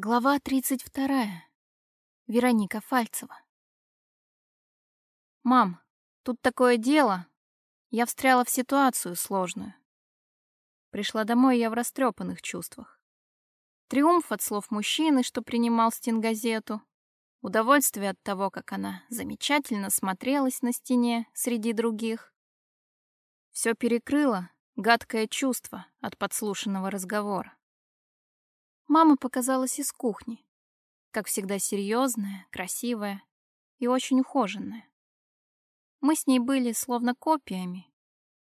Глава 32. Вероника Фальцева. «Мам, тут такое дело. Я встряла в ситуацию сложную. Пришла домой я в растрепанных чувствах. Триумф от слов мужчины, что принимал стенгазету. Удовольствие от того, как она замечательно смотрелась на стене среди других. Все перекрыло гадкое чувство от подслушанного разговора. Мама показалась из кухни. Как всегда серьезная, красивая и очень ухоженная. Мы с ней были словно копиями.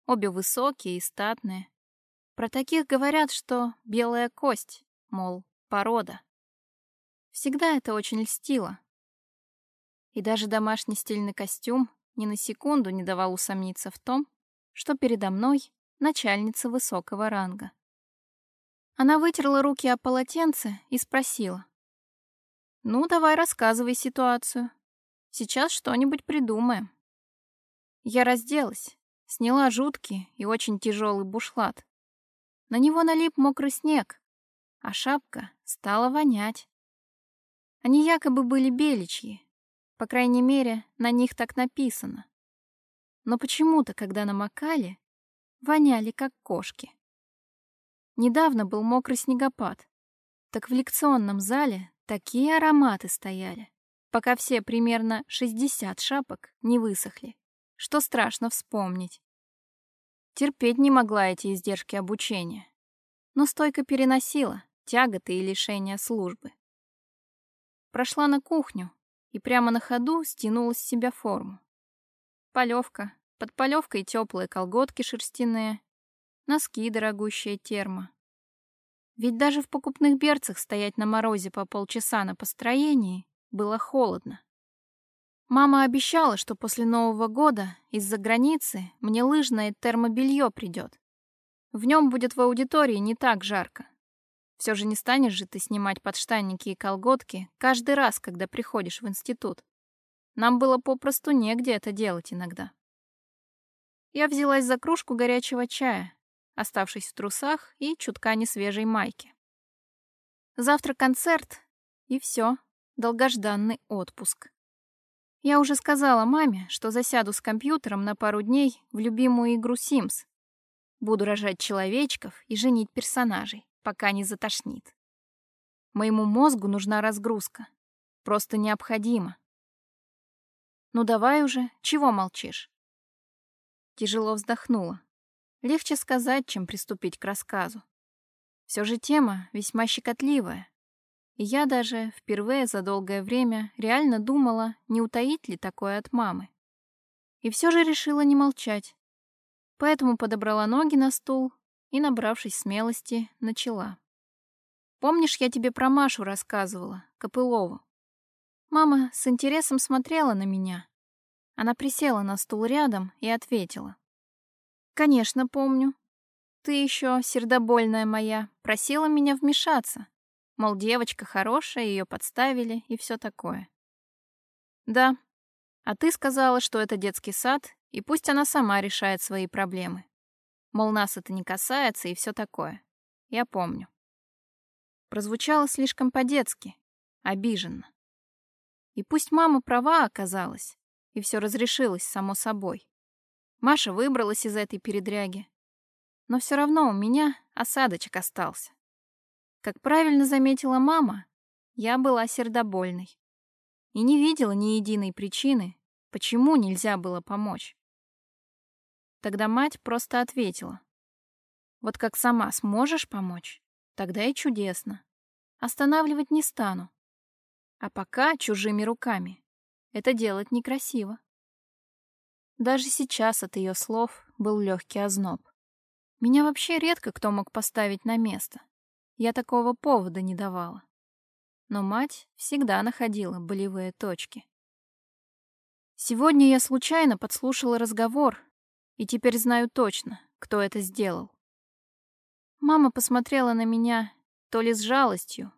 Обе высокие и статные. Про таких говорят, что белая кость, мол, порода. Всегда это очень льстило. И даже домашний стильный костюм ни на секунду не давал усомниться в том, что передо мной начальница высокого ранга. Она вытерла руки о полотенце и спросила. «Ну, давай рассказывай ситуацию. Сейчас что-нибудь придумаем». Я разделась, сняла жуткий и очень тяжелый бушлат. На него налип мокрый снег, а шапка стала вонять. Они якобы были беличьи, по крайней мере, на них так написано. Но почему-то, когда намокали, воняли как кошки. Недавно был мокрый снегопад. Так в лекционном зале такие ароматы стояли, пока все примерно 60 шапок не высохли, что страшно вспомнить. Терпеть не могла эти издержки обучения, но стойко переносила тяготы и лишения службы. Прошла на кухню и прямо на ходу стянула с себя форму. Полевка, под полевкой теплые колготки шерстяные, носки дорогущая термо. Ведь даже в покупных берцах стоять на морозе по полчаса на построении было холодно. Мама обещала, что после Нового года из-за границы мне лыжное термобелье придет. В нем будет в аудитории не так жарко. Все же не станешь же ты снимать подштанники и колготки каждый раз, когда приходишь в институт. Нам было попросту негде это делать иногда. Я взялась за кружку горячего чая, оставшись в трусах и чутка несвежей майке. Завтра концерт, и все, долгожданный отпуск. Я уже сказала маме, что засяду с компьютером на пару дней в любимую игру Sims. Буду рожать человечков и женить персонажей, пока не затошнит. Моему мозгу нужна разгрузка. Просто необходимо. Ну давай уже, чего молчишь? Тяжело вздохнула. Легче сказать, чем приступить к рассказу. Все же тема весьма щекотливая. И я даже впервые за долгое время реально думала, не утаить ли такое от мамы. И все же решила не молчать. Поэтому подобрала ноги на стул и, набравшись смелости, начала. Помнишь, я тебе про Машу рассказывала, Копылову? Мама с интересом смотрела на меня. Она присела на стул рядом и ответила. Конечно, помню. Ты еще, сердобольная моя, просила меня вмешаться. Мол, девочка хорошая, ее подставили и все такое. Да. А ты сказала, что это детский сад, и пусть она сама решает свои проблемы. Мол, нас это не касается и все такое. Я помню. Прозвучало слишком по-детски, обиженно. И пусть мама права оказалась, и все разрешилось само собой. Маша выбралась из этой передряги. Но все равно у меня осадочек остался. Как правильно заметила мама, я была сердобольной. И не видела ни единой причины, почему нельзя было помочь. Тогда мать просто ответила. Вот как сама сможешь помочь, тогда и чудесно. Останавливать не стану. А пока чужими руками. Это делать некрасиво. Даже сейчас от ее слов был легкий озноб. Меня вообще редко кто мог поставить на место. Я такого повода не давала. Но мать всегда находила болевые точки. Сегодня я случайно подслушала разговор, и теперь знаю точно, кто это сделал. Мама посмотрела на меня то ли с жалостью,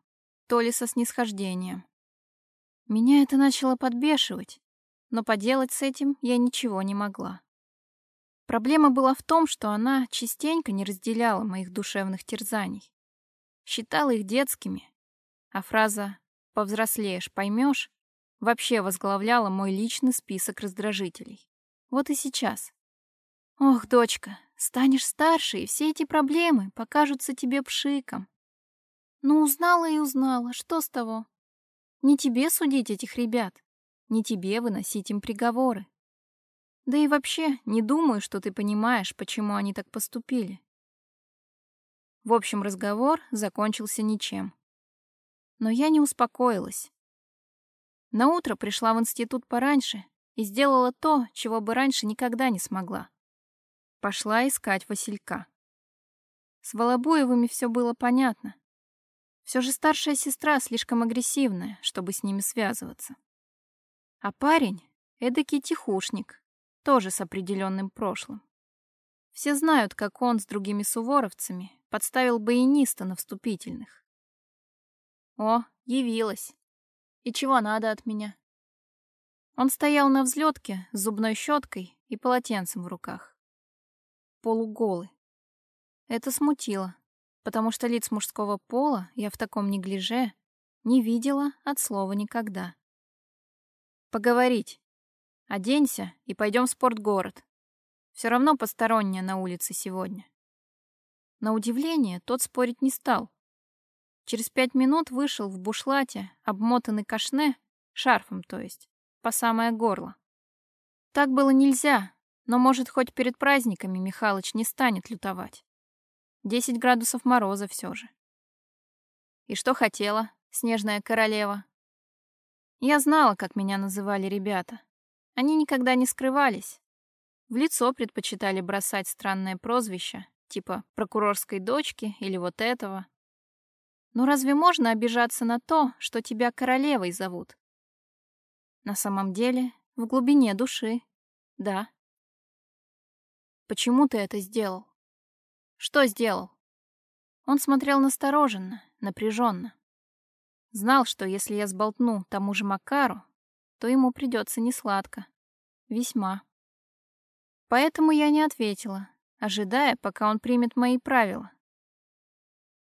то ли со снисхождением. Меня это начало подбешивать, но поделать с этим я ничего не могла. Проблема была в том, что она частенько не разделяла моих душевных терзаний. Считала их детскими, а фраза «повзрослеешь, поймешь» вообще возглавляла мой личный список раздражителей. Вот и сейчас. Ох, дочка, станешь старше, и все эти проблемы покажутся тебе пшиком. Ну, узнала и узнала, что с того? Не тебе судить этих ребят, не тебе выносить им приговоры. Да и вообще, не думаю, что ты понимаешь, почему они так поступили. В общем, разговор закончился ничем. Но я не успокоилась. На утро пришла в институт пораньше и сделала то, чего бы раньше никогда не смогла. Пошла искать Василька. С Волобуевыми все было понятно. Все же старшая сестра слишком агрессивная, чтобы с ними связываться. А парень — эдакий тихушник, тоже с определенным прошлым. Все знают, как он с другими суворовцами подставил баяниста на вступительных. О, явилась. И чего надо от меня? Он стоял на взлетке с зубной щеткой и полотенцем в руках. Полуголый. Это смутило, потому что лиц мужского пола я в таком неглиже не видела от слова никогда. Поговорить. Оденься и пойдем в спортгород. Все равно посторонняя на улице сегодня. На удивление, тот спорить не стал. Через пять минут вышел в бушлате, обмотанный кашне, шарфом то есть, по самое горло. Так было нельзя, но, может, хоть перед праздниками Михалыч не станет лютовать. Десять градусов мороза все же. И что хотела, снежная королева? Я знала, как меня называли ребята. Они никогда не скрывались. В лицо предпочитали бросать странное прозвище, типа прокурорской дочки или вот этого. Но разве можно обижаться на то, что тебя королевой зовут? На самом деле, в глубине души, да. Почему ты это сделал? Что сделал? Он смотрел настороженно, напряженно. Знал, что если я сболтну тому же Макару, то ему придется несладко. Весьма. Поэтому я не ответила, ожидая, пока он примет мои правила.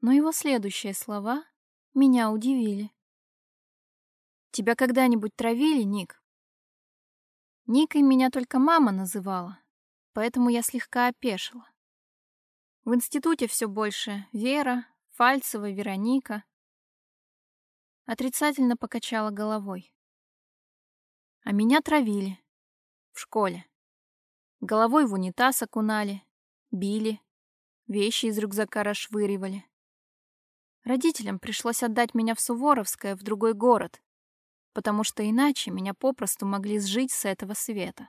Но его следующие слова меня удивили. «Тебя когда-нибудь травили, Ник?» Никой меня только мама называла, поэтому я слегка опешила. В институте все больше Вера, Фальцева, Вероника. Отрицательно покачала головой. А меня травили. В школе. Головой в унитаз окунали, били, вещи из рюкзака расшвыривали. Родителям пришлось отдать меня в Суворовское, в другой город, потому что иначе меня попросту могли сжить с этого света.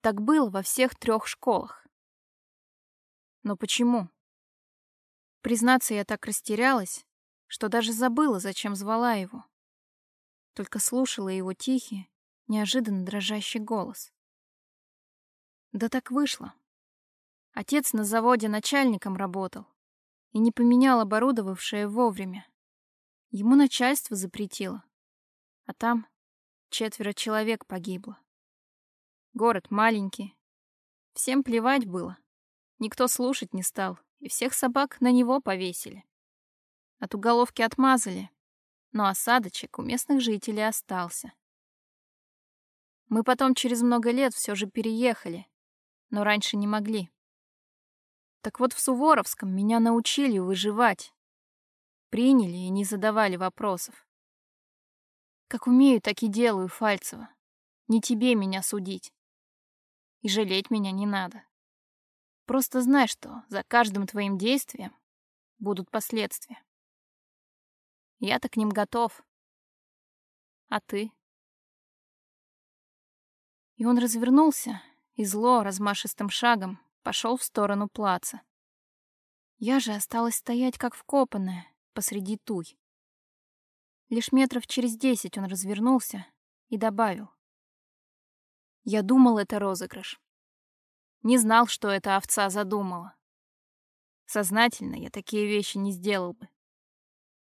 Так было во всех трех школах. Но почему? Признаться, я так растерялась, что даже забыла, зачем звала его. Только слушала его тихий, неожиданно дрожащий голос. Да так вышло. Отец на заводе начальником работал и не поменял оборудовавшее вовремя. Ему начальство запретило. А там четверо человек погибло. Город маленький. Всем плевать было. Никто слушать не стал, и всех собак на него повесили. От уголовки отмазали, но осадочек у местных жителей остался. Мы потом через много лет все же переехали, но раньше не могли. Так вот в Суворовском меня научили выживать. Приняли и не задавали вопросов. Как умею, так и делаю, Фальцева. Не тебе меня судить. И жалеть меня не надо. Просто знай, что за каждым твоим действием будут последствия. Я-то к ним готов. А ты? И он развернулся и зло размашистым шагом пошел в сторону плаца. Я же осталась стоять как вкопанная посреди туй. Лишь метров через десять он развернулся и добавил. Я думал, это розыгрыш. Не знал, что эта овца задумала. Сознательно я такие вещи не сделал бы.